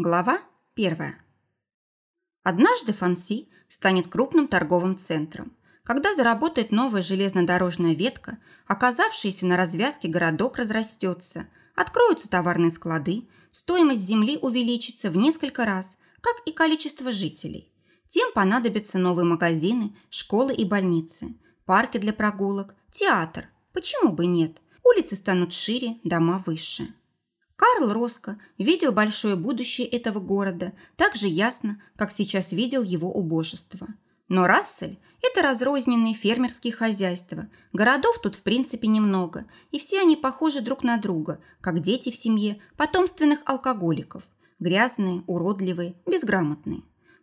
Глава первая. Однажды Фанси станет крупным торговым центром. Когда заработает новая железнодорожная ветка, оказавшийся на развязке городок разрастется, откроются товарные склады, стоимость земли увеличится в несколько раз, как и количество жителей. Тем понадобятся новые магазины, школы и больницы, парки для прогулок, театр. Почему бы нет? Улицы станут шире, дома выше. Карл Роско видел большое будущее этого города так же ясно, как сейчас видел его убожество. Но Рассель – это разрозненные фермерские хозяйства. Городов тут в принципе немного, и все они похожи друг на друга, как дети в семье потомственных алкоголиков. Грязные, уродливые, безграмотные.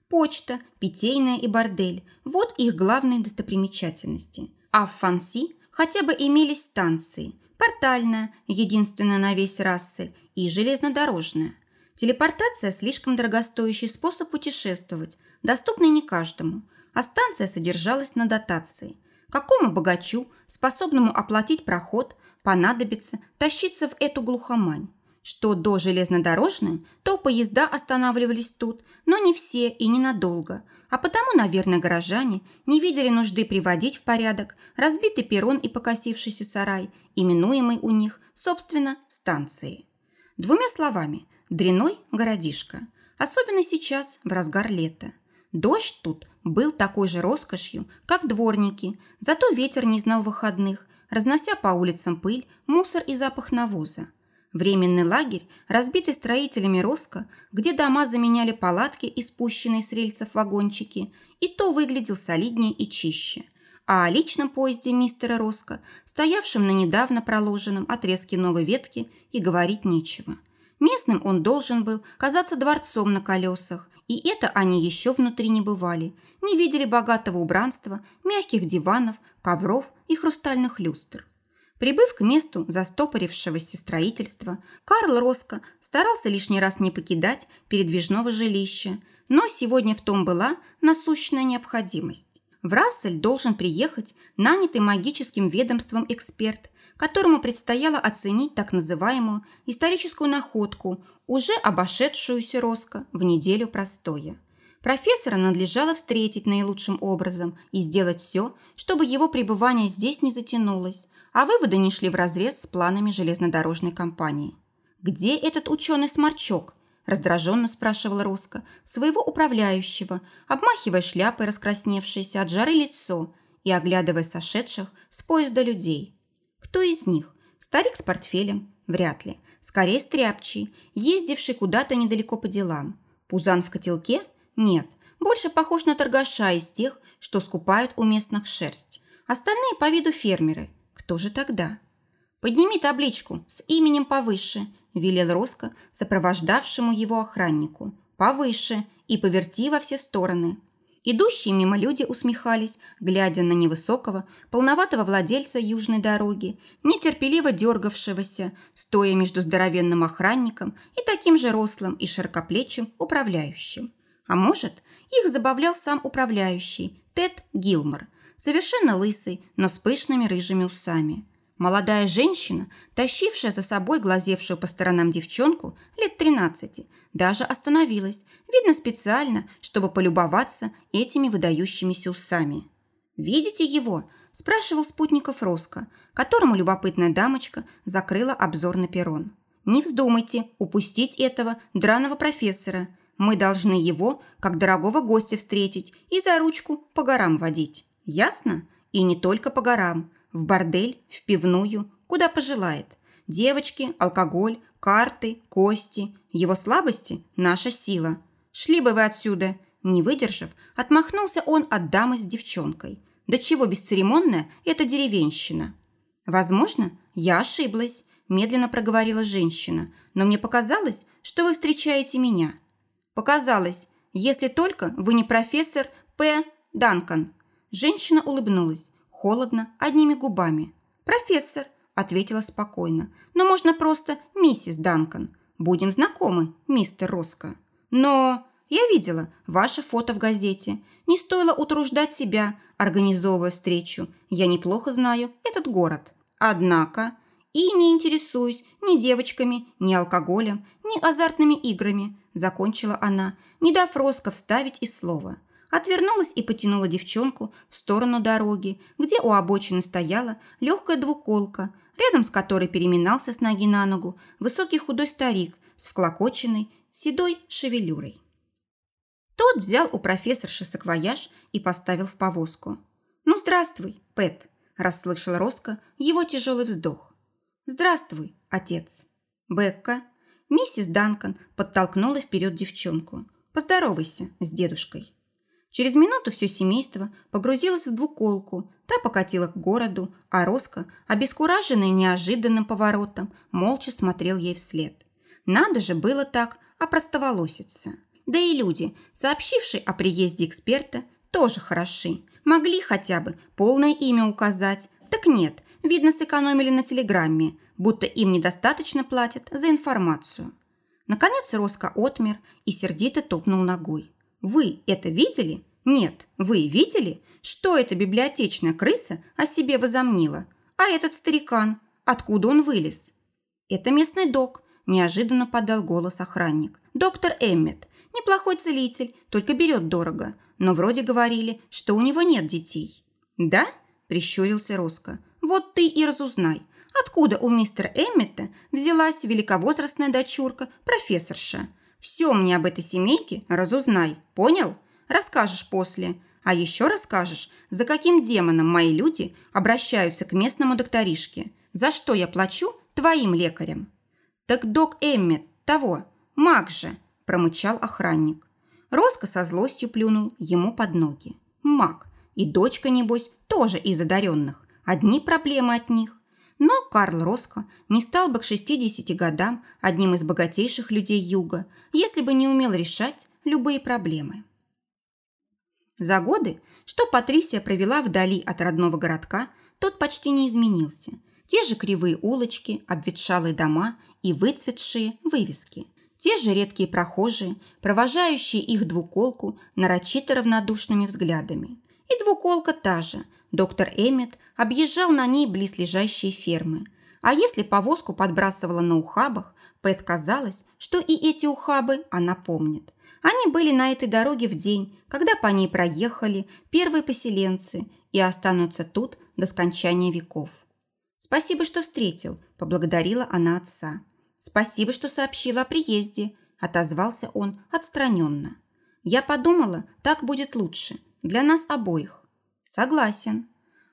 Почта, питейная и бордель – вот их главные достопримечательности. А в Фанси хотя бы имелись станции – портальная, единственная на весь Рассель, и железнодорожная. Телепортация – слишком дорогостоящий способ путешествовать, доступный не каждому, а станция содержалась на дотации. Какому богачу, способному оплатить проход, понадобится тащиться в эту глухомань? Что до железнодорожной, то поезда останавливались тут, но не все и ненадолго, а потому, наверное, горожане не видели нужды приводить в порядок разбитый перрон и покосившийся сарай, именуемый у них, собственно, станцией. Двумя словами, дряной городишко. Особенно сейчас, в разгар лета. Дождь тут был такой же роскошью, как дворники, зато ветер не знал выходных, разнося по улицам пыль, мусор и запах навоза. Временный лагерь, разбитый строителями Роско, где дома заменяли палатки и спущенные с рельсов вагончики, и то выглядел солиднее и чище. А о личном поезде мистера Роско, стоявшем на недавно проложенном отрезке новой ветки, и говорить нечего. Местным он должен был казаться дворцом на колесах, и это они еще внутри не бывали, не видели богатого убранства, мягких диванов, ковров и хрустальных люстр. Прибыв к месту застопорившегося строительства, Карл Роско старался лишний раз не покидать передвижного жилища, но сегодня в том была насущная необходимость. В Рассель должен приехать нанятый магическим ведомством эксперт которому предстояло оценить так называемую историческую находку, уже обошедшуюся Роско в неделю простоя. Профессора надлежало встретить наилучшим образом и сделать все, чтобы его пребывание здесь не затянулось, а выводы не шли вразрез с планами железнодорожной компании. «Где этот ученый-сморчок?» – раздраженно спрашивала Роско своего управляющего, обмахивая шляпой раскрасневшееся от жары лицо и оглядывая сошедших с поезда людей. Кто из них? Старик с портфелем? Вряд ли. Скорее стряпчий, ездивший куда-то недалеко по делам. Пузан в котелке? Нет. Больше похож на торгаша из тех, что скупают у местных шерсть. Остальные по виду фермеры. Кто же тогда? «Подними табличку с именем повыше», – велел Роско сопровождавшему его охраннику. «Повыше и поверти во все стороны». Идущие мимо люди усмехались, глядя на невысокого, полноватого владельца южной дороги, нетерпеливо дергавшегося, стоя между здоровенным охранником и таким же рослым и широкоплечим управляющим. А может, их забавлял сам управляющий, Тед Гилмор, совершенно лысый, но с пышными рыжими усами. Молодая женщина, тащившая за собой глазевшую по сторонам девчонку лет 13, даже остановилась, видно специально, чтобы полюбоваться этими выдающимися усами. «Видите его?» – спрашивал спутников Роско, которому любопытная дамочка закрыла обзор на перрон. «Не вздумайте упустить этого драного профессора. Мы должны его, как дорогого гостя, встретить и за ручку по горам водить. Ясно? И не только по горам. В бордель, в пивную, куда пожелает. Девочки, алкоголь, карты, кости. Его слабости – наша сила. Шли бы вы отсюда. Не выдержав, отмахнулся он от дамы с девчонкой. Да чего бесцеремонная эта деревенщина. Возможно, я ошиблась, медленно проговорила женщина, но мне показалось, что вы встречаете меня. Показалось, если только вы не профессор П. Данкан. Женщина улыбнулась холодно, одними губами. «Профессор», – ответила спокойно, – «но можно просто миссис Данкан. Будем знакомы, мистер Роско». «Но...» «Я видела ваше фото в газете. Не стоило утруждать себя, организовывая встречу. Я неплохо знаю этот город. Однако...» и не интересуюсь ни девочками, ни алкоголем, ни азартными играми. Закончила она, не дав Роско вставить и слова. Отвернулась и потянула девчонку в сторону дороги, где у обочины стояла легкая двуколка, рядом с которой переминался с ноги на ногу высокий худой старик с вклокоченной седой шевелюрой. Тот взял у профессорши саквояж и поставил в повозку. «Ну, здравствуй, Пэт», – расслышал Роско его тяжелый вздох. «Здравствуй, отец». «Бекка». Миссис Данкан подтолкнула вперед девчонку. «Поздоровайся с дедушкой». Через минуту все семейство погрузилось в двуколку, та покатила к городу, а Роско, обескураженный неожиданным поворотом, молча смотрел ей вслед. Надо же было так опростоволоситься. Да и люди, сообщившие о приезде эксперта, тоже хороши. Могли хотя бы полное имя указать. Так нет, видно, сэкономили на телеграмме, будто им недостаточно платят за информацию. Наконец Роско отмер и сердито топнул ногой. «Вы это видели? Нет, вы видели? Что эта библиотечная крыса о себе возомнила? А этот старикан? Откуда он вылез?» «Это местный док», – неожиданно подал голос охранник. «Доктор Эммет. Неплохой целитель, только берет дорого. Но вроде говорили, что у него нет детей». «Да?» – прищурился Роско. «Вот ты и разузнай, откуда у мистера Эммета взялась великовозрастная дочурка, профессорша. Все мне об этой семейке разузнай, понял? Расскажешь после. А еще расскажешь, за каким демоном мои люди обращаются к местному докторишке. За что я плачу твоим лекарям?» «Так док Эммет, того, маг же!» – промычал охранник. Роско со злостью плюнул ему под ноги. Маг. И дочка, небось, тоже из одаренных. Одни проблемы от них. Но Карл Роско не стал бы к 60 годам одним из богатейших людей Юга, если бы не умел решать любые проблемы. За годы, что Патрисия провела вдали от родного городка, тот почти не изменился. Те же кривые улочки, обветшалые дома и выцветшие вывески. Те же редкие прохожие, провожающие их двуколку нарочито равнодушными взглядами. И двуколка та же. Доктор Эммет объезжал на ней близлежащие фермы. А если повозку подбрасывала на ухабах, Пэт казалось, что и эти ухабы она помнит. Они были на этой дороге в день, когда по ней проехали первые поселенцы и останутся тут до скончания веков. «Спасибо, что встретил», – поблагодарила она отца. «Спасибо, что сообщила о приезде», – отозвался он отстраненно. «Я подумала, так будет лучше. Для нас обоих». «Согласен».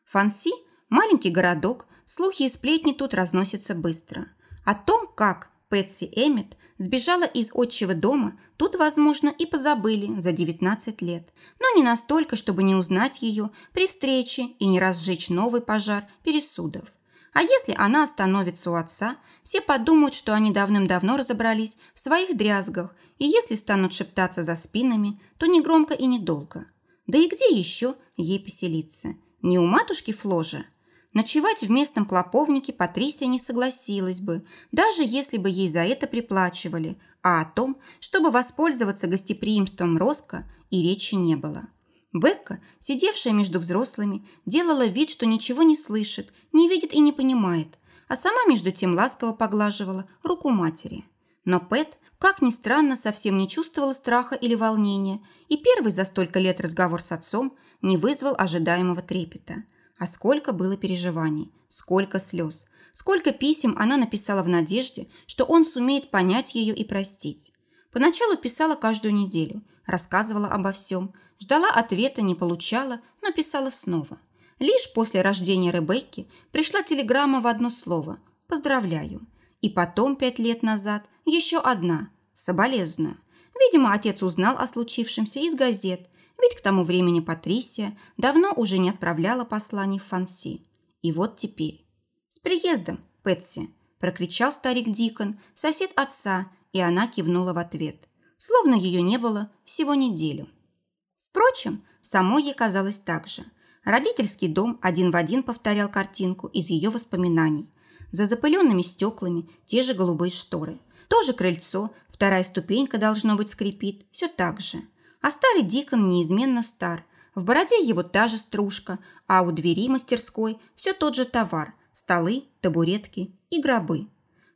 Фанси – маленький городок, слухи и сплетни тут разносятся быстро. О том, как Пэтси Эммет сбежала из отчего дома, тут, возможно, и позабыли за 19 лет, но не настолько, чтобы не узнать ее при встрече и не разжечь новый пожар пересудов. А если она остановится у отца, все подумают, что они давным-давно разобрались в своих дрязгах, и если станут шептаться за спинами, то не громко и недолго. Да и где еще ей поселиться? Не у матушки Фложа? Ночевать в местном клоповнике Патрисия не согласилась бы, даже если бы ей за это приплачивали, а о том, чтобы воспользоваться гостеприимством Роско, и речи не было. Бекка, сидевшая между взрослыми, делала вид, что ничего не слышит, не видит и не понимает, а сама между тем ласково поглаживала руку матери. Но Пэт, как ни странно, совсем не чувствовала страха или волнения, и первый за столько лет разговор с отцом не вызвал ожидаемого трепета. А сколько было переживаний, сколько слез, сколько писем она написала в надежде, что он сумеет понять ее и простить. Поначалу писала каждую неделю, рассказывала обо всем, ждала ответа, не получала, но писала снова. Лишь после рождения Ребекки пришла телеграмма в одно слово «Поздравляю». И потом, пять лет назад, еще одна «Соболезную». Видимо, отец узнал о случившемся из газет, ведь к тому времени Патрисия давно уже не отправляла посланий в Фанси. И вот теперь. «С приездом, Пэтси!» – прокричал старик Дикон, сосед отца, и она кивнула в ответ – словно ее не было всего неделю. Впрочем, самой ей казалось так же. Родительский дом один в один повторял картинку из ее воспоминаний. За запыленными стеклами те же голубые шторы. То же крыльцо, вторая ступенька должно быть скрипит, все так же. А старый Дикон неизменно стар. В бороде его та же стружка, а у двери мастерской все тот же товар – столы, табуретки и гробы.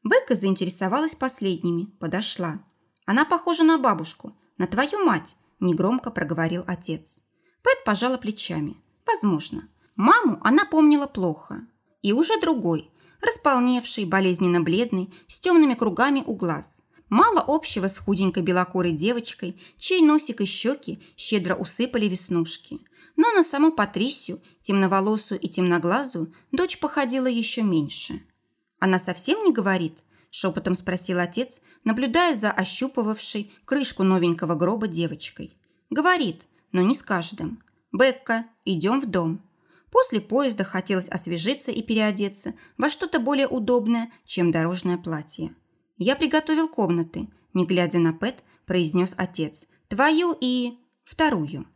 Бекка заинтересовалась последними, подошла. Она похожа на бабушку, на твою мать, негромко проговорил отец. Пэт пожала плечами. Возможно. Маму она помнила плохо. И уже другой, располневший, болезненно бледный, с темными кругами у глаз. Мало общего с худенькой белокорой девочкой, чей носик и щеки щедро усыпали веснушки. Но на саму Патрисию, темноволосую и темноглазую, дочь походила еще меньше. «Она совсем не говорит?» – шепотом спросил отец, наблюдая за ощупывавшей крышку новенького гроба девочкой. «Говорит, но не с каждым. Бекка, идем в дом». После поезда хотелось освежиться и переодеться во что-то более удобное, чем дорожное платье. «Я приготовил комнаты», – не глядя на Пэт, произнес отец. «Твою и... вторую».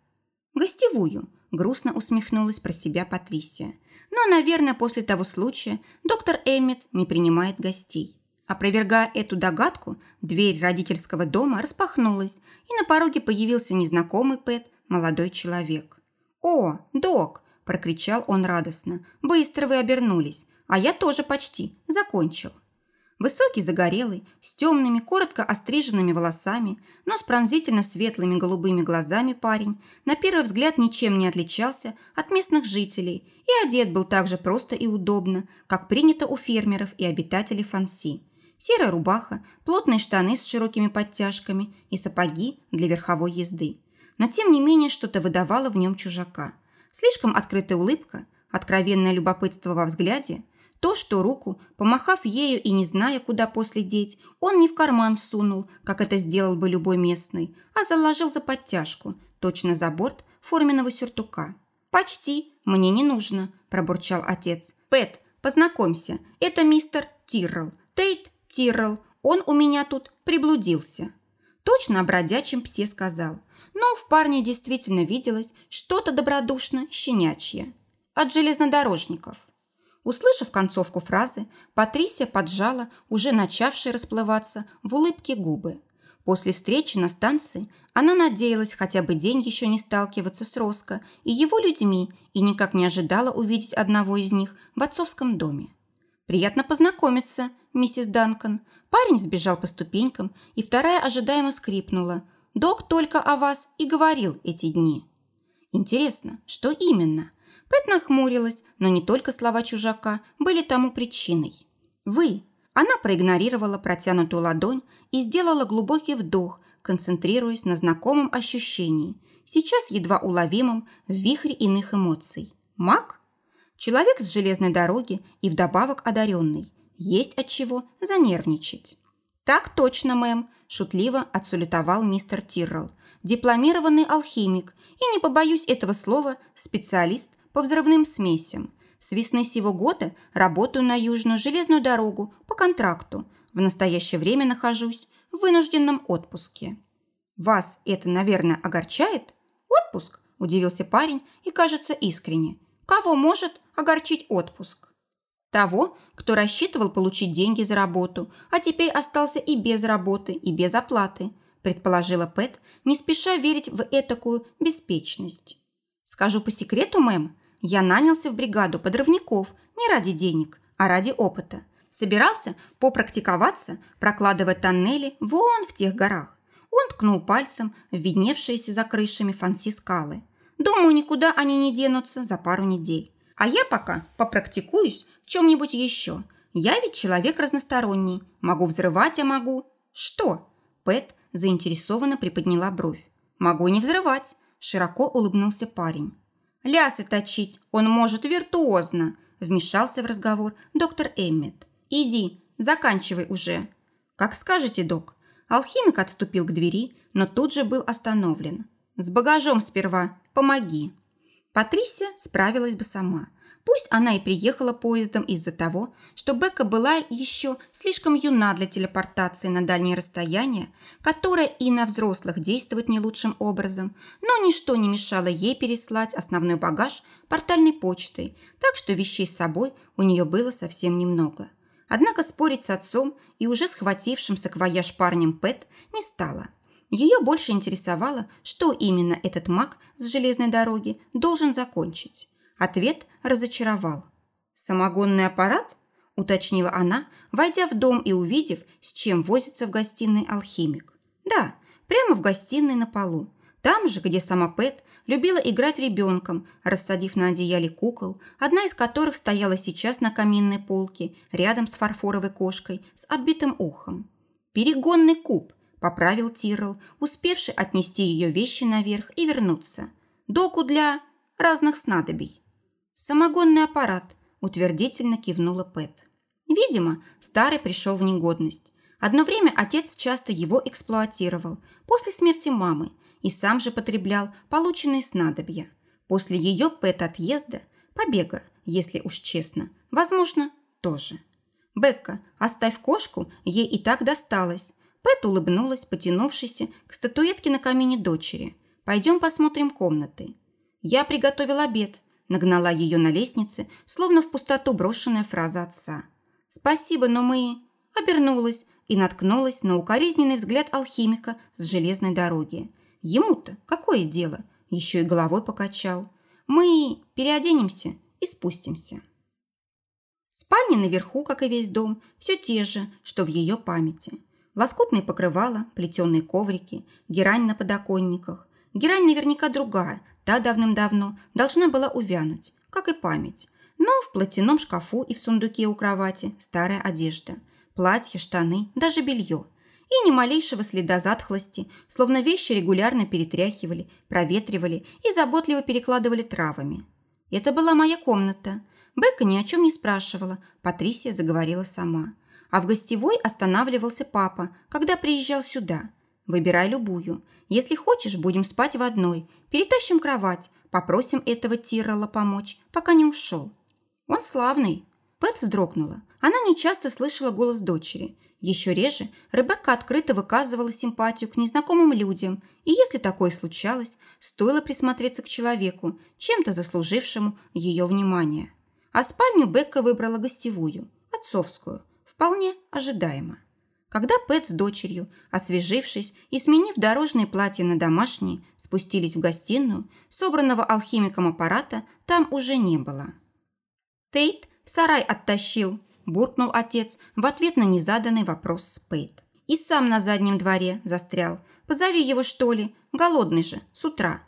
«Гостевую», – грустно усмехнулась про себя Патрисия. «Но, наверное, после того случая доктор Эммет не принимает гостей». Опровергая эту догадку, дверь родительского дома распахнулась, и на пороге появился незнакомый Пэт, молодой человек. «О, док!» – прокричал он радостно. «Быстро вы обернулись, а я тоже почти закончил». Высокий, загорелый, с темными, коротко остриженными волосами, но с пронзительно светлыми голубыми глазами парень на первый взгляд ничем не отличался от местных жителей и одет был так же просто и удобно, как принято у фермеров и обитателей Фанси. Серая рубаха, плотные штаны с широкими подтяжками и сапоги для верховой езды. Но тем не менее что-то выдавало в нем чужака. Слишком открытая улыбка, откровенное любопытство во взгляде – то, что руку, помахав ею и не зная, куда после деть, он не в карман сунул, как это сделал бы любой местный, а заложил за подтяжку, точно за борт форменного сюртука. «Почти, мне не нужно», – пробурчал отец. «Пэт, познакомься, это мистер Тиррелл, Тейт Тиррелл, он у меня тут приблудился». Точно о бродячем псе сказал, но в парне действительно виделось что-то добродушно щенячье. От железнодорожников. Услышав концовку фразы, Патрисия поджала уже начавшие расплываться в улыбке губы. После встречи на станции она надеялась хотя бы день еще не сталкиваться с Роско и его людьми и никак не ожидала увидеть одного из них в отцовском доме. «Приятно познакомиться, миссис Данкан». Парень сбежал по ступенькам, и вторая ожидаемо скрипнула. «Док только о вас и говорил эти дни». «Интересно, что именно?» Пэт нахмурилась, но не только слова чужака были тому причиной. «Вы!» Она проигнорировала протянутую ладонь и сделала глубокий вдох, концентрируясь на знакомом ощущении, сейчас едва уловимом в вихре иных эмоций. «Маг?» Человек с железной дороги и вдобавок одаренный. Есть от чего занервничать. «Так точно, мэм», – шутливо отсулетовал мистер Тиррелл. «Дипломированный алхимик и, не побоюсь этого слова, специалист по взрывным смесям. С весны сего года работаю на Южную железную дорогу по контракту. В настоящее время нахожусь в вынужденном отпуске. Вас это, наверное, огорчает? Отпуск? Удивился парень и, кажется, искренне. Кого может огорчить отпуск? Того, кто рассчитывал получить деньги за работу, а теперь остался и без работы, и без оплаты, предположила Пэт, не спеша верить в этакую беспечность. Скажу по секрету, мэм, я нанялся в бригаду подрывников не ради денег, а ради опыта. Собирался попрактиковаться, прокладывая тоннели вон в тех горах. Он ткнул пальцем в видневшиеся за крышами фанси скалы. Думаю, никуда они не денутся за пару недель. А я пока попрактикуюсь чем-нибудь еще. Я ведь человек разносторонний. Могу взрывать, а могу... Что? Пэт заинтересованно приподняла бровь. Могу не взрывать. Широко улыбнулся парень. Лясы точить он может виртуозно», – вмешался в разговор доктор Эммет. «Иди, заканчивай уже». «Как скажете, док». Алхимик отступил к двери, но тут же был остановлен. «С багажом сперва. Помоги». Патрисия справилась бы сама – Пусть она и приехала поездом из-за того, что Бека была еще слишком юна для телепортации на дальние расстояния, которая и на взрослых действует не лучшим образом, но ничто не мешало ей переслать основной багаж портальной почтой, так что вещей с собой у нее было совсем немного. Однако спорить с отцом и уже схватившим саквояж парнем Пэт не стала. Ее больше интересовало, что именно этот маг с железной дороги должен закончить. Ответ разочаровал. «Самогонный аппарат?» – уточнила она, войдя в дом и увидев, с чем возится в гостиной алхимик. Да, прямо в гостиной на полу. Там же, где сама Пэт любила играть ребенком, рассадив на одеяле кукол, одна из которых стояла сейчас на каминной полке рядом с фарфоровой кошкой с отбитым ухом. «Перегонный куб», – поправил Тирл, успевший отнести ее вещи наверх и вернуться. «Доку для разных снадобий». «Самогонный аппарат», – утвердительно кивнула Пэт. Видимо, старый пришел в негодность. Одно время отец часто его эксплуатировал после смерти мамы и сам же потреблял полученные снадобья. После ее Пэт-отъезда, побега, если уж честно, возможно, тоже. «Бекка, оставь кошку, ей и так досталось». Пэт улыбнулась, потянувшись к статуэтке на камине дочери. «Пойдем посмотрим комнаты». «Я приготовил обед», нагнала ее на лестнице, словно в пустоту брошенная фраза отца. «Спасибо, но мы...» Обернулась и наткнулась на укоризненный взгляд алхимика с железной дороги. Ему-то какое дело? Еще и головой покачал. Мы переоденемся и спустимся. Спальни наверху, как и весь дом, все те же, что в ее памяти. Лоскутные покрывала, плетеные коврики, герань на подоконниках. Герань наверняка другая, та давным-давно должна была увянуть, как и память. Но в платяном шкафу и в сундуке у кровати старая одежда. Платье, штаны, даже белье – и ни малейшего следа затхлости, словно вещи регулярно перетряхивали, проветривали и заботливо перекладывали травами. Это была моя комната. Бекка ни о чем не спрашивала, Патрисия заговорила сама. А в гостевой останавливался папа, когда приезжал сюда. Выбирай любую. Если хочешь, будем спать в одной. Перетащим кровать, попросим этого Тиррелла помочь, пока не ушел. Он славный. Пэт вздрогнула. Она нечасто слышала голос дочери – еще реже Ребекка открыто выказывала симпатию к незнакомым людям, и если такое случалось, стоило присмотреться к человеку, чем-то заслужившему ее внимание. А спальню Бекка выбрала гостевую, отцовскую, вполне ожидаемо. Когда Пэт с дочерью, освежившись и сменив дорожные платья на домашние, спустились в гостиную, собранного алхимиком аппарата там уже не было. Тейт в сарай оттащил, буркнул отец в ответ на незаданный вопрос Спейд. И сам на заднем дворе застрял. Позови его, что ли, голодный же, с утра.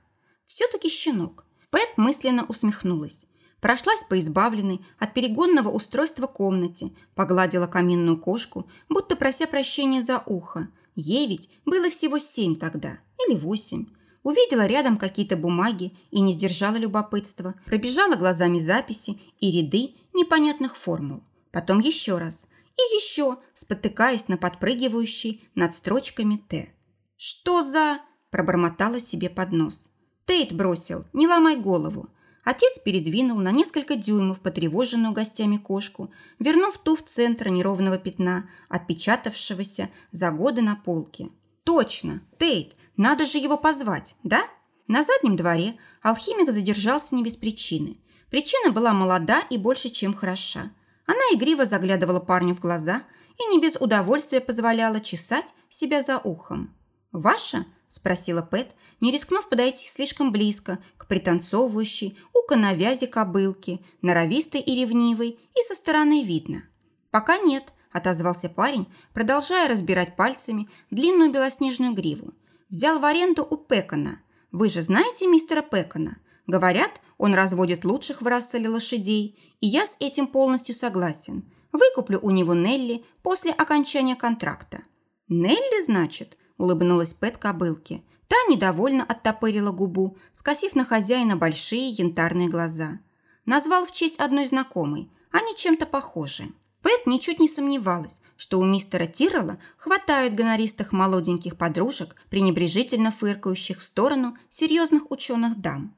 Все-таки щенок. Пэт мысленно усмехнулась. Прошлась по избавленной от перегонного устройства комнате, погладила каминную кошку, будто прося прощения за ухо. Ей ведь было всего семь тогда, или восемь. Увидела рядом какие-то бумаги и не сдержала любопытства. Пробежала глазами записи и ряды непонятных формул потом еще раз и еще, спотыкаясь на подпрыгивающей над строчками «Т». «Что за...» – пробормотала себе под нос. «Тейт бросил, не ломай голову». Отец передвинул на несколько дюймов потревоженную гостями кошку, вернув ту в центр неровного пятна, отпечатавшегося за годы на полке. «Точно! Тейт! Надо же его позвать, да?» На заднем дворе алхимик задержался не без причины. Причина была молода и больше, чем хороша. Она игриво заглядывала парню в глаза и не без удовольствия позволяла чесать себя за ухом. «Ваша?» – спросила Пэт, не рискнув подойти слишком близко к пританцовывающей у коновязи кобылке, норовистой и ревнивой, и со стороны видно. «Пока нет», – отозвался парень, продолжая разбирать пальцами длинную белоснежную гриву. «Взял в аренду у Пекона. Вы же знаете мистера Пекона? Говорят, он разводит лучших в Расселе лошадей, и я с этим полностью согласен. Выкуплю у него Нелли после окончания контракта». «Нелли, значит?» – улыбнулась Пэт кобылке. Та недовольно оттопырила губу, скосив на хозяина большие янтарные глаза. Назвал в честь одной знакомой. Они чем-то похожи. Пэт ничуть не сомневалась, что у мистера Тиррелла хватает гонористых молоденьких подружек, пренебрежительно фыркающих в сторону серьезных ученых дам.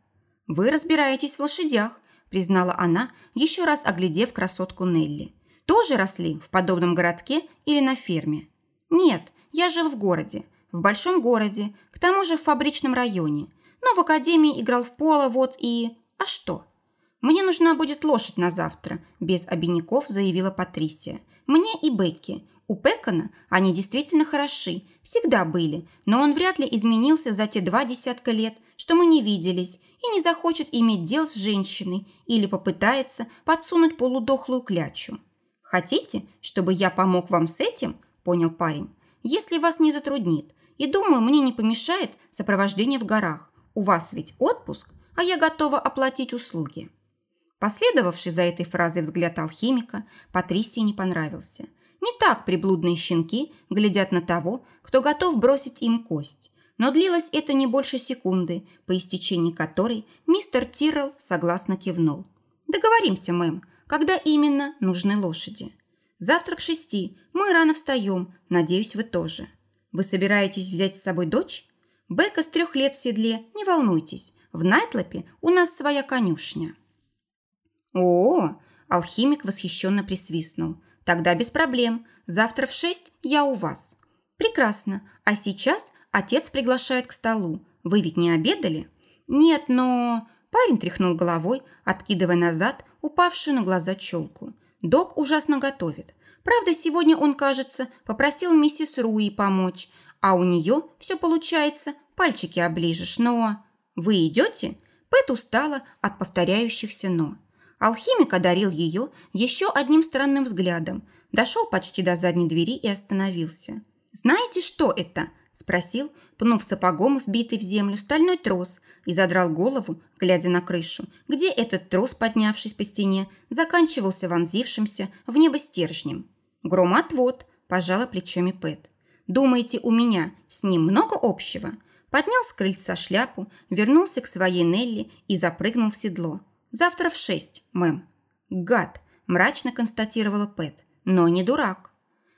«Вы разбираетесь в лошадях», – признала она, еще раз оглядев красотку Нелли. «Тоже росли в подобном городке или на ферме?» «Нет, я жил в городе, в большом городе, к тому же в фабричном районе, но в академии играл в поло, вот и... А что?» «Мне нужна будет лошадь на завтра», – без обиняков заявила Патрисия. «Мне и Бекки. У Пекона они действительно хороши, всегда были, но он вряд ли изменился за те два десятка лет, что мы не виделись, и не захочет иметь дел с женщиной или попытается подсунуть полудохлую клячу. «Хотите, чтобы я помог вам с этим?» – понял парень. «Если вас не затруднит, И думаю, мне не помешает сопровождение в горах. У вас ведь отпуск, а я готова оплатить услуги». Последовавший за этой фразой взгляд алхимика Патрисии не понравился. Не так приблудные щенки глядят на того, кто готов бросить им кость. Но длилось это не больше секунды, по истечении которой мистер Тиррелл согласно кивнул. «Договоримся, мэм, когда именно нужны лошади. Завтра к шести, мы рано встаем, надеюсь, вы тоже. Вы собираетесь взять с собой дочь? Бека с трех лет в седле, не волнуйтесь, в Найтлопе у нас своя конюшня». «О, алхимик восхищенно присвистнул. Тогда без проблем. Завтра в шесть я у вас». «Прекрасно. А сейчас отец приглашает к столу. Вы ведь не обедали?» «Нет, но...» Парень тряхнул головой, откидывая назад упавшую на глаза челку. Док ужасно готовит. Правда, сегодня он, кажется, попросил миссис Руи помочь, а у нее все получается, пальчики оближешь, но... Вы идете? Пэт устала от повторяющихся «но». Алхимик одарил ее еще одним странным взглядом, дошел почти до задней двери и остановился. «Знаете, что это?» – спросил, пнув сапогом вбитый в землю стальной трос и задрал голову, глядя на крышу, где этот трос, поднявшись по стене, заканчивался вонзившимся в небо стержнем. «Громотвод», – пожала плечами Пэт. «Думаете, у меня с ним много общего?» Поднял с крыльца шляпу, вернулся к своей Нелли и запрыгнул в седло. «Завтра в шесть, мэм». «Гад», – мрачно констатировала Пэт, – «но не дурак».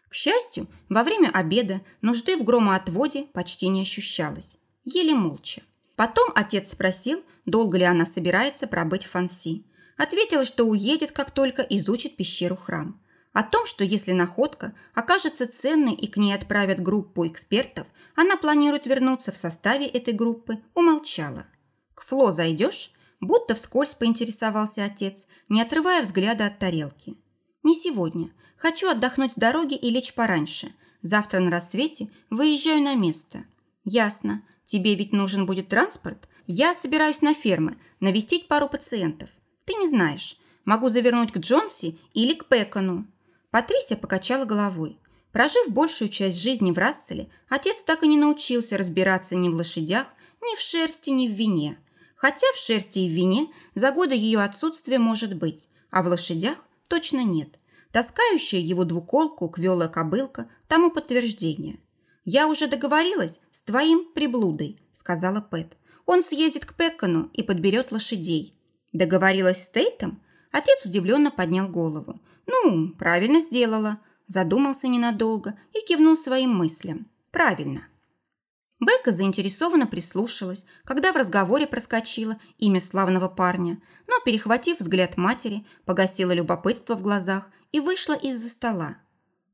К счастью, во время обеда нужды в громоотводе почти не ощущалось. Еле молча. Потом отец спросил, долго ли она собирается пробыть в Фанси. Ответила, что уедет, как только изучит пещеру-храм. О том, что если находка окажется ценной и к ней отправят группу экспертов, она планирует вернуться в составе этой группы, умолчала. «К Фло зайдешь?» Будто вскользь поинтересовался отец, не отрывая взгляда от тарелки. «Не сегодня. Хочу отдохнуть с дороги и лечь пораньше. Завтра на рассвете выезжаю на место». «Ясно. Тебе ведь нужен будет транспорт? Я собираюсь на фермы, навестить пару пациентов. Ты не знаешь. Могу завернуть к Джонси или к Пекону». Патрисия покачала головой. Прожив большую часть жизни в Расселе, отец так и не научился разбираться ни в лошадях, ни в шерсти, ни в вине. Хотя в шерсти и в вине за годы ее отсутствия может быть, а в лошадях точно нет. Таскающая его двуколку квелая кобылка тому подтверждение. «Я уже договорилась с твоим приблудой», – сказала Пэт. «Он съездит к Пеккану и подберет лошадей». «Договорилась с Тейтом?» Отец удивленно поднял голову. «Ну, правильно сделала», – задумался ненадолго и кивнул своим мыслям. «Правильно». Бекка заинтересованно прислушалась, когда в разговоре проскочило имя славного парня, но, перехватив взгляд матери, погасила любопытство в глазах и вышла из-за стола.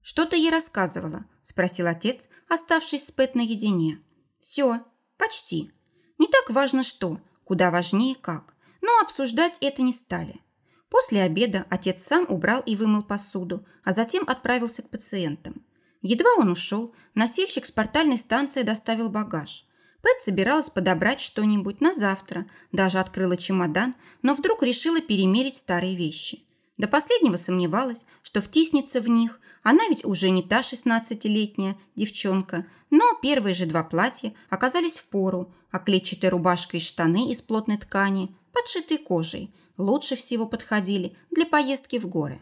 «Что ты ей рассказывала?» – спросил отец, оставшись с Пэт наедине. «Все, почти. Не так важно что, куда важнее как, но обсуждать это не стали». После обеда отец сам убрал и вымыл посуду, а затем отправился к пациентам. Едва он ушел, носильщик с портальной станции доставил багаж. Пэт собиралась подобрать что-нибудь на завтра, даже открыла чемодан, но вдруг решила перемерить старые вещи. До последнего сомневалась, что втиснется в них, она ведь уже не та шестнадцатилетняя девчонка, но первые же два платья оказались в пору, а клетчатая рубашка и штаны из плотной ткани, подшитые кожей, лучше всего подходили для поездки в горы.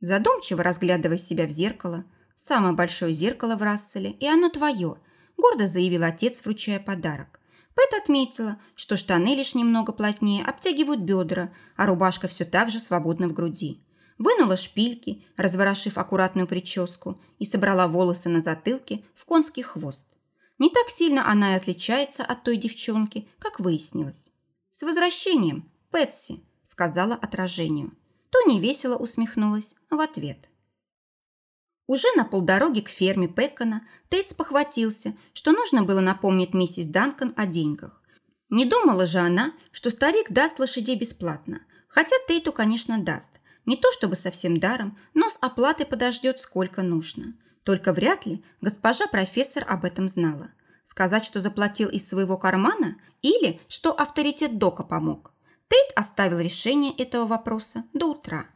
Задумчиво разглядывая себя в зеркало – Самое большое зеркало в Расселе, и оно твое», – гордо заявил отец, вручая подарок. Пэт отметила, что штаны лишь немного плотнее обтягивают бедра, а рубашка все так же свободна в груди. Вынула шпильки, разворошив аккуратную прическу, и собрала волосы на затылке в конский хвост. Не так сильно она и отличается от той девчонки, как выяснилось. «С возвращением, Пэтси!» – сказала отражению. То невесело усмехнулась в ответ. Уже на полдороги к ферме Пеккана Тейтс похватился, что нужно было напомнить миссис Данкан о деньгах. Не думала же она, что старик даст лошадей бесплатно. Хотя Тейту, конечно, даст. Не то чтобы совсем даром, но с оплатой подождет сколько нужно. Только вряд ли госпожа профессор об этом знала. Сказать, что заплатил из своего кармана или что авторитет Дока помог. Тейт оставил решение этого вопроса до утра.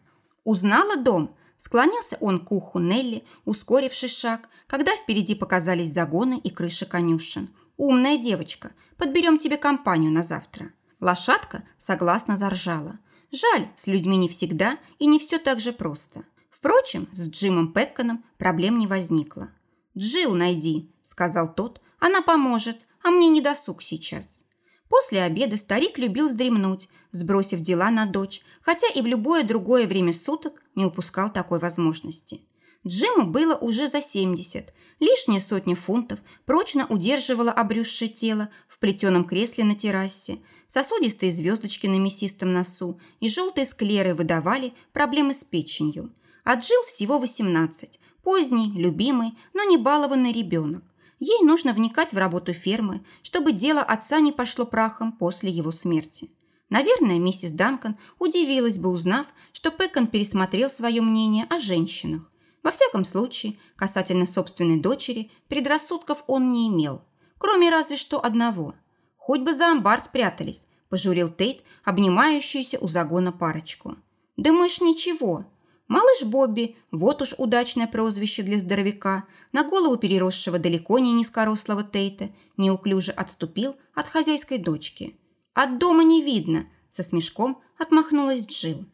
«Узнала дом?» Склонился он к уху Нелли, ускоривший шаг, когда впереди показались загоны и крыши конюшен. «Умная девочка, подберем тебе компанию на завтра». Лошадка согласно заржала. Жаль, с людьми не всегда и не все так же просто. Впрочем, с Джимом Пэкконом проблем не возникло. «Джилл найди», – сказал тот, – «она поможет, а мне не досуг сейчас». После обеда старик любил вздремнуть, сбросив дела на дочь, хотя и в любое другое время суток не упускал такой возможности. Джиму было уже за 70. Лишняя сотня фунтов прочно удерживала обрюзшее тело в плетеном кресле на террасе. Сосудистые звездочки на мясистом носу и желтые склеры выдавали проблемы с печенью. Джил всего 18. Поздний, любимый, но не балованный ребенок. Ей нужно вникать в работу фермы, чтобы дело отца не пошло прахом после его смерти. Наверное, миссис Данкан удивилась бы, узнав, что Пэкон пересмотрел свое мнение о женщинах. Во всяком случае, касательно собственной дочери, предрассудков он не имел. Кроме разве что одного. «Хоть бы за амбар спрятались», – пожурил Тейт, обнимающуюся у загона парочку. «Да мы ничего», Малыш Бобби, вот уж удачное прозвище для здоровяка, на голову переросшего далеко не низкорослого Тейта, неуклюже отступил от хозяйской дочки. «От дома не видно», – со смешком отмахнулась Джил.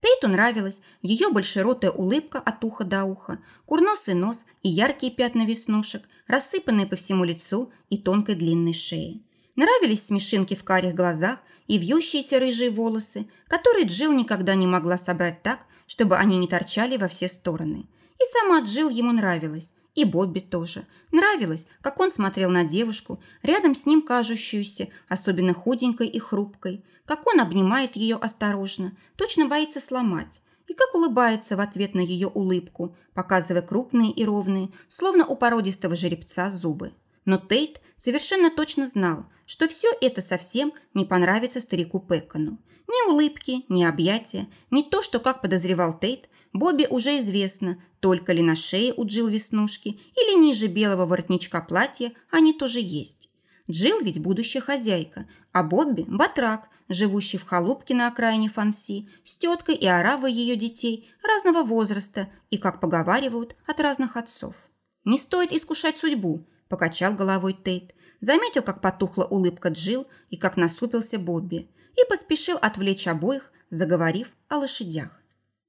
Тейту нравилась ее большеротая улыбка от уха до уха, курносый нос и яркие пятна веснушек, рассыпанные по всему лицу и тонкой длинной шее. Нравились смешинки в карих глазах и вьющиеся рыжие волосы, которые Джил никогда не могла собрать так, чтобы они не торчали во все стороны. И сама Джил ему нравилась, и Бобби тоже. Нравилось, как он смотрел на девушку, рядом с ним кажущуюся, особенно худенькой и хрупкой, как он обнимает ее осторожно, точно боится сломать, и как улыбается в ответ на ее улыбку, показывая крупные и ровные, словно у породистого жеребца, зубы. Но Тейт совершенно точно знал, что все это совсем не понравится старику Пэкону. Ни улыбки, ни объятия, ни то, что, как подозревал Тейт, Бобби уже известно, только ли на шее у Джилл веснушки или ниже белого воротничка платья они тоже есть. Джилл ведь будущая хозяйка, а Бобби – батрак, живущий в халупке на окраине Фанси, с теткой и оравой ее детей разного возраста и, как поговаривают, от разных отцов. «Не стоит искушать судьбу», – покачал головой Тейт. Заметил, как потухла улыбка Джилл и как насупился Бобби – и поспешил отвлечь обоих, заговорив о лошадях.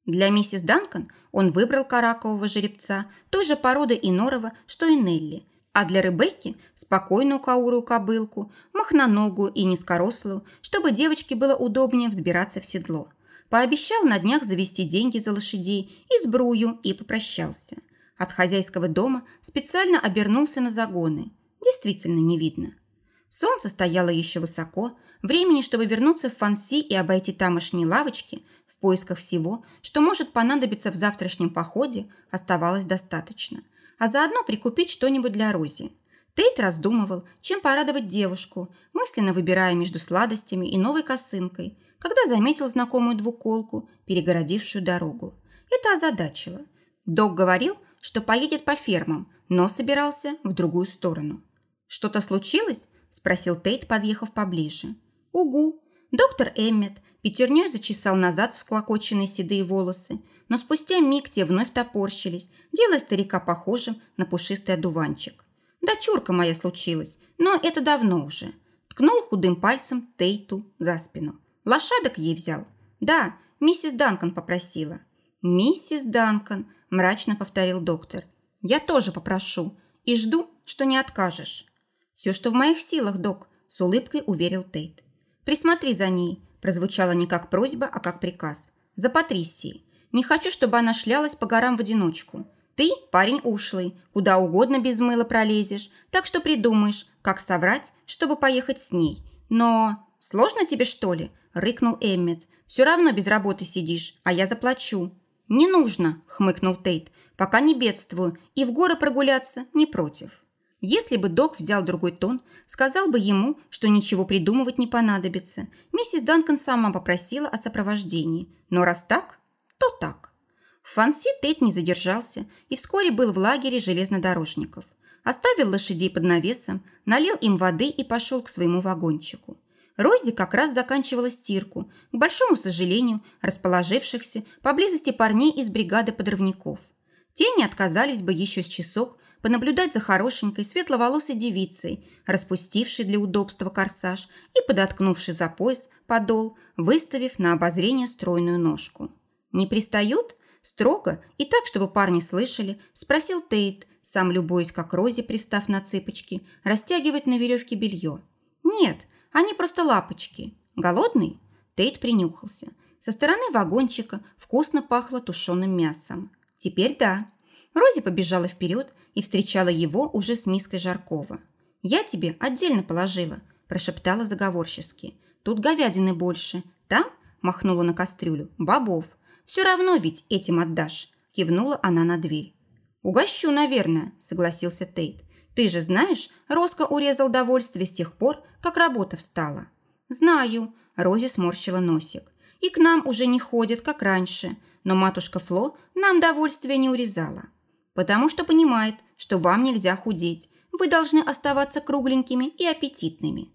Для миссис Данкан он выбрал каракового жеребца той же породы Инорова, что и Нелли, а для Ребекки – спокойную каурую кобылку, махноногую и низкорослую, чтобы девочке было удобнее взбираться в седло. Пообещал на днях завести деньги за лошадей и сбрую и попрощался. От хозяйского дома специально обернулся на загоны. Действительно не видно. Солнце стояло еще высоко, Времени, чтобы вернуться в Фанси и обойти тамошние лавочки в поисках всего, что может понадобиться в завтрашнем походе, оставалось достаточно. А заодно прикупить что-нибудь для Рози. Тейт раздумывал, чем порадовать девушку, мысленно выбирая между сладостями и новой косынкой, когда заметил знакомую двуколку, перегородившую дорогу. Это озадачило. Док говорил, что поедет по фермам, но собирался в другую сторону. «Что-то случилось?» – спросил Тейт, подъехав поближе. «Угу!» Доктор Эммет пятерней зачесал назад всклокоченные седые волосы, но спустя миг те вновь топорщились, делая старика похожим на пушистый одуванчик. «Дочурка моя случилась, но это давно уже». Ткнул худым пальцем Тейту за спину. «Лошадок ей взял?» «Да, миссис Данкан попросила». «Миссис Данкан», – мрачно повторил доктор. «Я тоже попрошу и жду, что не откажешь». «Все, что в моих силах, док», – с улыбкой уверил Тейт. «Присмотри за ней», – прозвучало не как просьба, а как приказ. «За Патрисией. Не хочу, чтобы она шлялась по горам в одиночку. Ты парень ушлый, куда угодно без мыла пролезешь, так что придумаешь, как соврать, чтобы поехать с ней. Но сложно тебе, что ли?» – рыкнул Эммет. «Все равно без работы сидишь, а я заплачу». «Не нужно», – хмыкнул Тейт, – «пока не бедствую, и в горы прогуляться не против». Если бы док взял другой тон, сказал бы ему, что ничего придумывать не понадобится. Миссис Данкан сама попросила о сопровождении. Но раз так, то так. В Фанси Тейт не задержался и вскоре был в лагере железнодорожников. Оставил лошадей под навесом, налил им воды и пошел к своему вагончику. Рози как раз заканчивала стирку, к большому сожалению, расположившихся поблизости парней из бригады подрывников. Те не отказались бы еще с часок понаблюдать за хорошенькой светловолосой девицей, распустившей для удобства корсаж и подоткнувшей за пояс подол, выставив на обозрение стройную ножку. «Не пристают?» Строго и так, чтобы парни слышали, спросил Тейт, сам любуясь, как Рози, пристав на цыпочки, растягивает на веревке белье. «Нет, они просто лапочки. Голодный?» Тейт принюхался. Со стороны вагончика вкусно пахло тушеным мясом. «Теперь да». Рози побежала вперед и встречала его уже с миской жаркого. «Я тебе отдельно положила», – прошептала заговорчески. «Тут говядины больше. Там?» – махнула на кастрюлю. «Бобов. Все равно ведь этим отдашь», – кивнула она на дверь. «Угощу, наверное», – согласился Тейт. «Ты же знаешь, Роско урезал довольствие с тех пор, как работа встала». «Знаю», – Рози сморщила носик. «И к нам уже не ходят, как раньше, но матушка Фло нам довольствие не урезала. Потому что понимает, что вам нельзя худеть, вы должны оставаться кругленькими и аппетитными».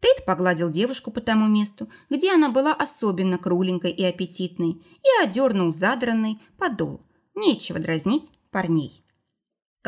Тейт погладил девушку по тому месту, где она была особенно кругленькой и аппетитной, и одернул задранный подол. Нечего дразнить парней.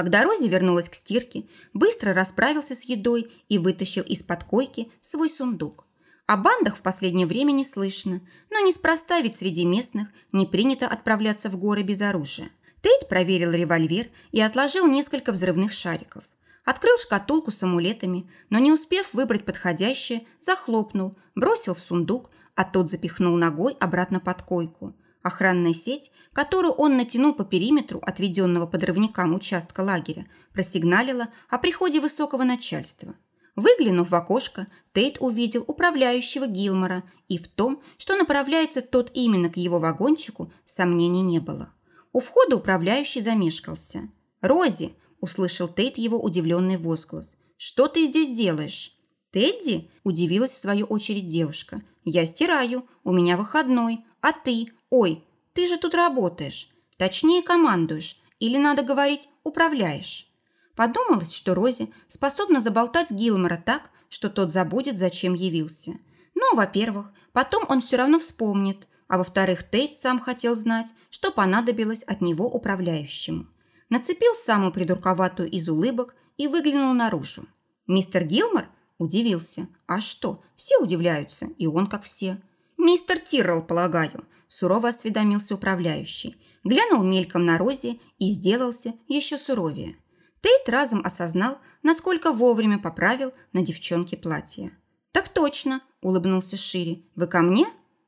Когда Рози вернулась к стирке, быстро расправился с едой и вытащил из-под койки свой сундук. О бандах в последнее время не слышно, но неспроста ведь среди местных не принято отправляться в горы без оружия. Тейт проверил револьвер и отложил несколько взрывных шариков. Открыл шкатулку с амулетами, но не успев выбрать подходящее, захлопнул, бросил в сундук, а тот запихнул ногой обратно под койку. Охранная сеть, которую он натянул по периметру отведенного подрывникам участка лагеря, просигналила о приходе высокого начальства. Выглянув в окошко, Тейт увидел управляющего Гилмора, и в том, что направляется тот именно к его вагончику, сомнений не было. У входа управляющий замешкался. «Рози!» – услышал Тейт его удивленный возглас. «Что ты здесь делаешь?» «Тедди?» – удивилась в свою очередь девушка. «Я стираю, у меня выходной, а ты? Ой, ты же тут работаешь. Точнее, командуешь. Или, надо говорить, управляешь». Подумалось, что Рози способна заболтать Гилмора так, что тот забудет, зачем явился. Но, во-первых, потом он все равно вспомнит, а во-вторых, Тейт сам хотел знать, что понадобилось от него управляющему. Нацепил самую придурковатую из улыбок и выглянул наружу. Мистер Гилмор удивился. А что, все удивляются, и он как все. «Мистер Тиррелл, полагаю», – сурово осведомился управляющий. Глянул мельком на Рози и сделался еще суровее. Тейт разом осознал, насколько вовремя поправил на девчонке платье. «Так точно», – улыбнулся Шири. «Вы ко мне?»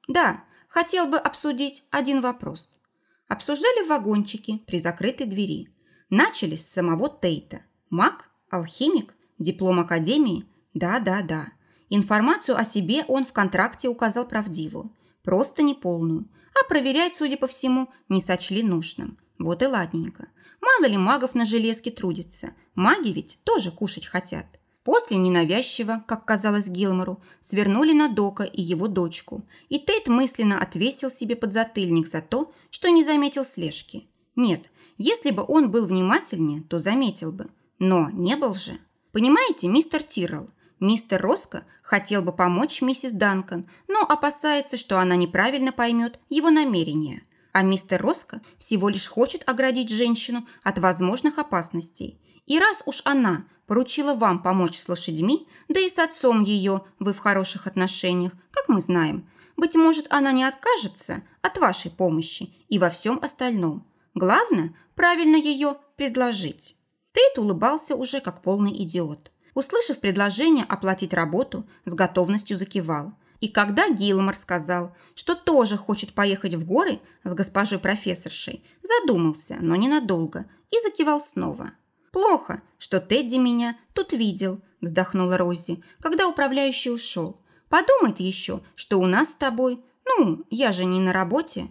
«Да, хотел бы обсудить один вопрос». Обсуждали в вагончике при закрытой двери. Начали с самого Тейта. Маг? Алхимик? Диплом академии? Да-да-да. Информацию о себе он в контракте указал правдивую, просто неполную, а проверять, судя по всему, не сочли нужным. Вот и ладненько. Мало ли магов на железке трудится. Маги ведь тоже кушать хотят. После ненавязчиво, как казалось Гилмору, свернули на Дока и его дочку, и Тейт мысленно отвесил себе подзатыльник за то, что не заметил слежки. Нет, если бы он был внимательнее, то заметил бы. Но не был же. Понимаете, мистер Тиррелл, Мистер Роско хотел бы помочь миссис Данкан, но опасается, что она неправильно поймет его намерения. А мистер Роско всего лишь хочет оградить женщину от возможных опасностей. И раз уж она поручила вам помочь с лошадьми, да и с отцом ее вы в хороших отношениях, как мы знаем, быть может, она не откажется от вашей помощи и во всем остальном. Главное, правильно ее предложить. Тейт улыбался уже как полный идиот. Услышав предложение оплатить работу, с готовностью закивал. И когда Гилмор сказал, что тоже хочет поехать в горы с госпожой профессоршей, задумался, но ненадолго, и закивал снова. «Плохо, что Тедди меня тут видел», – вздохнула Рози, когда управляющий ушел. «Подумает еще, что у нас с тобой, ну, я же не на работе.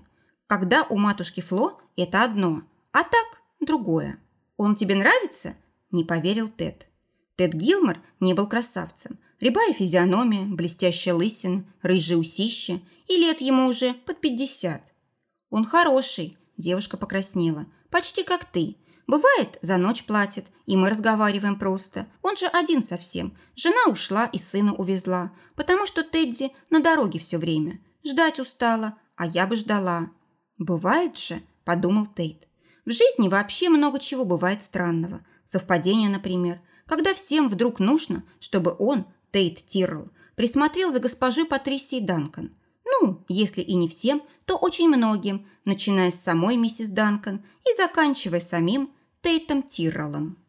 Когда у матушки Фло – это одно, а так – другое. Он тебе нравится?» – не поверил Тед. Тед Гилмор не был красавцем. Рябая физиономия, блестящая лысина, рыжие усища, и лет ему уже под пятьдесят. «Он хороший», – девушка покраснела, – «почти как ты. Бывает, за ночь платит, и мы разговариваем просто. Он же один совсем. Жена ушла и сына увезла, потому что Тедди на дороге все время. Ждать устала, а я бы ждала. Бывает же, подумал Тейт. В жизни вообще много чего бывает странного. Совпадение, например, когда всем вдруг нужно, чтобы он, Тейт Тиррелл, присмотрел за госпожой Патрисией Данкан. Ну, если и не всем, то очень многим, начиная с самой миссис Данкан и заканчивая самим Тейтом Тирреллом.